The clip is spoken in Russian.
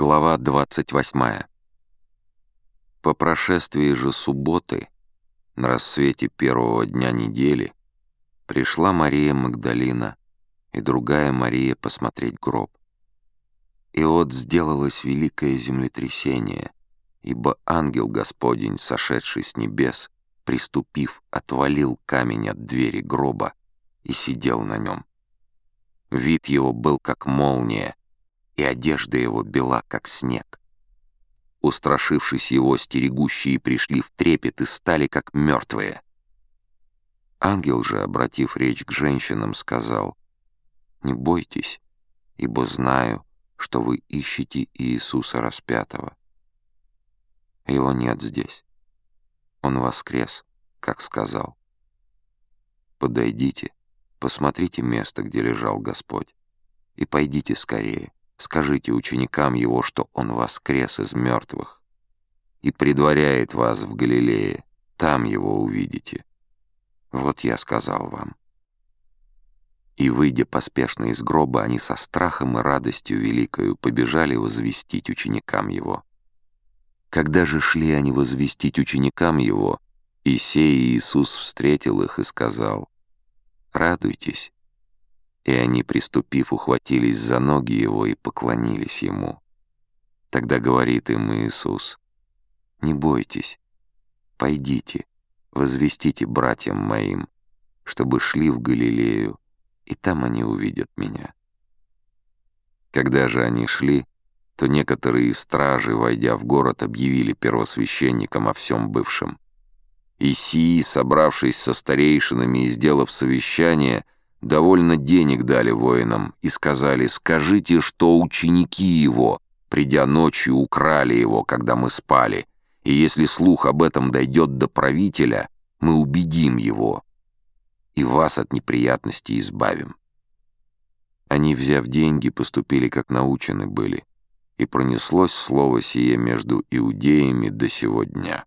Глава 28. По прошествии же субботы, на рассвете первого дня недели, пришла Мария Магдалина и другая Мария посмотреть гроб. И вот сделалось великое землетрясение, ибо ангел Господень, сошедший с небес, приступив, отвалил камень от двери гроба и сидел на нем. Вид его был как молния, и одежда его бела, как снег. Устрашившись его, стерегущие пришли в трепет и стали, как мертвые. Ангел же, обратив речь к женщинам, сказал, «Не бойтесь, ибо знаю, что вы ищете Иисуса распятого. Его нет здесь. Он воскрес, как сказал. Подойдите, посмотрите место, где лежал Господь, и пойдите скорее. Скажите ученикам его, что он воскрес из мертвых и предваряет вас в Галилее. Там его увидите. Вот я сказал вам. И, выйдя поспешно из гроба, они со страхом и радостью великою побежали возвестить ученикам его. Когда же шли они возвестить ученикам его, Исей Иисус встретил их и сказал, «Радуйтесь, и они, приступив, ухватились за ноги его и поклонились ему. Тогда говорит им Иисус, «Не бойтесь, пойдите, возвестите братьям моим, чтобы шли в Галилею, и там они увидят меня». Когда же они шли, то некоторые стражи, войдя в город, объявили первосвященникам о всем бывшем. И сии, собравшись со старейшинами и сделав совещание, — Довольно денег дали воинам и сказали, скажите, что ученики его, придя ночью, украли его, когда мы спали, и если слух об этом дойдет до правителя, мы убедим его и вас от неприятностей избавим. Они, взяв деньги, поступили, как научены были, и пронеслось слово сие между иудеями до сего дня.